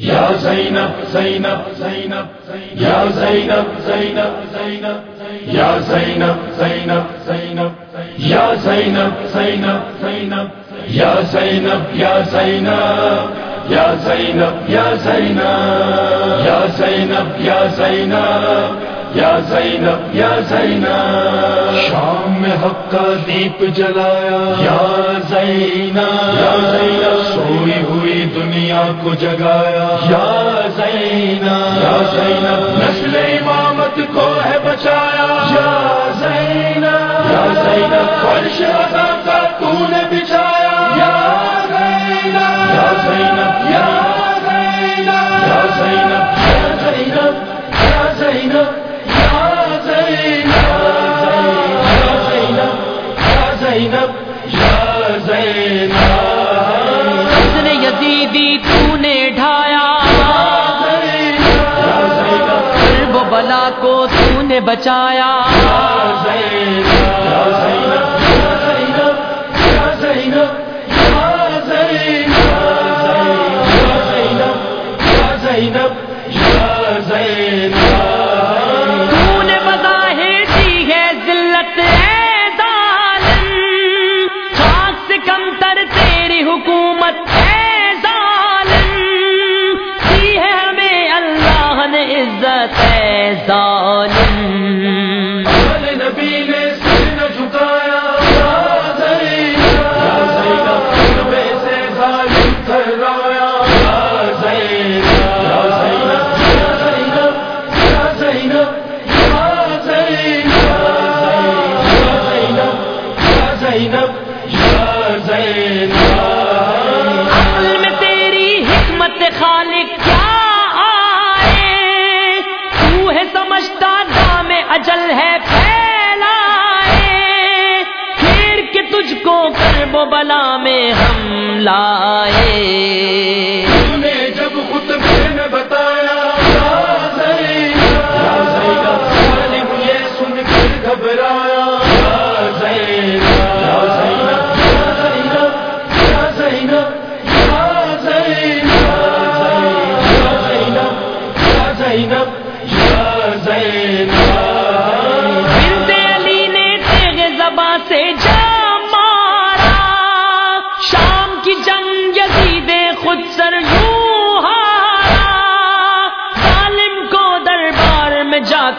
یا زینب زینب زینب یا زینب زینب زینب یا زینب زینب زینب یا زینب زینب زینب یا زینب یا زینب یا زینب یا زینب یا زینب یا زینب یا زینب یا زینب شام میں حق کا دیپ جلایا یا زینب یا زینب کو جگایا۔ یا زینب۔ یا زینب نسل امامت کو ہے بچایا۔ یا زینب۔ یا زینب فرش عطا کا تو نے بچایا یا زینب۔ یا زینب یا زینب۔ یا زینب یا زینب یا زینب تو نے ڈھایا بچایا زینب عقل میں تیری حکمت خالق کیا آئے؟ تو ہے سمجھتا دام اجل ہے پھیلائے۔ پھر کے تجھ کو کرب بلا میں ہم لائے۔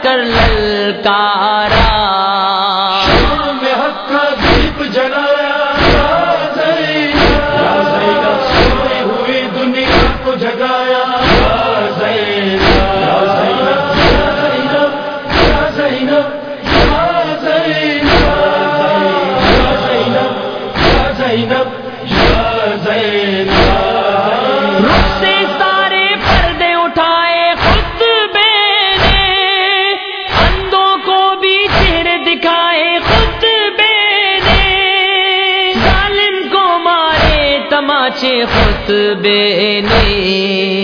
کر للکا پہنچے خطبے لے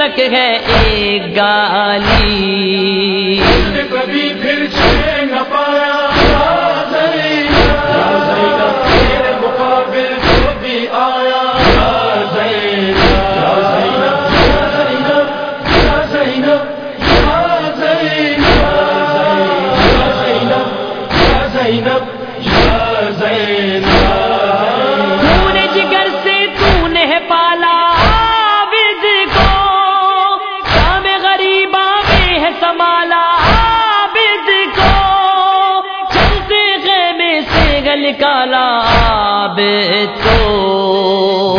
حشر تلک ہے ایک گالی۔ خواب تو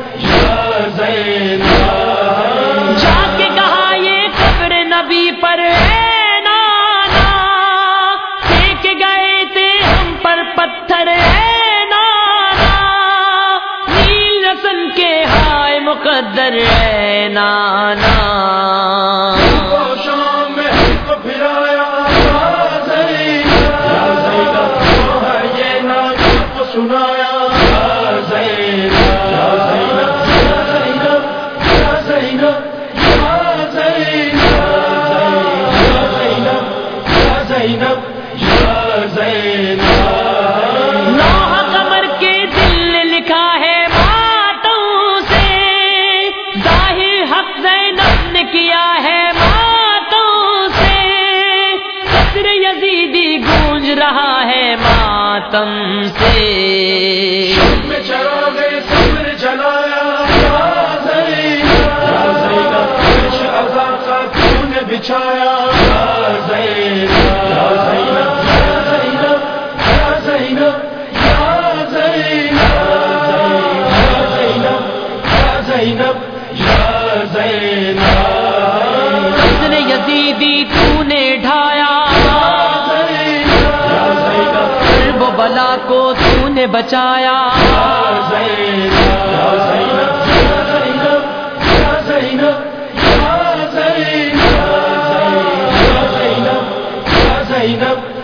مقدر ہے نانا۔ ماتم سے کو تو نے بچایا زینب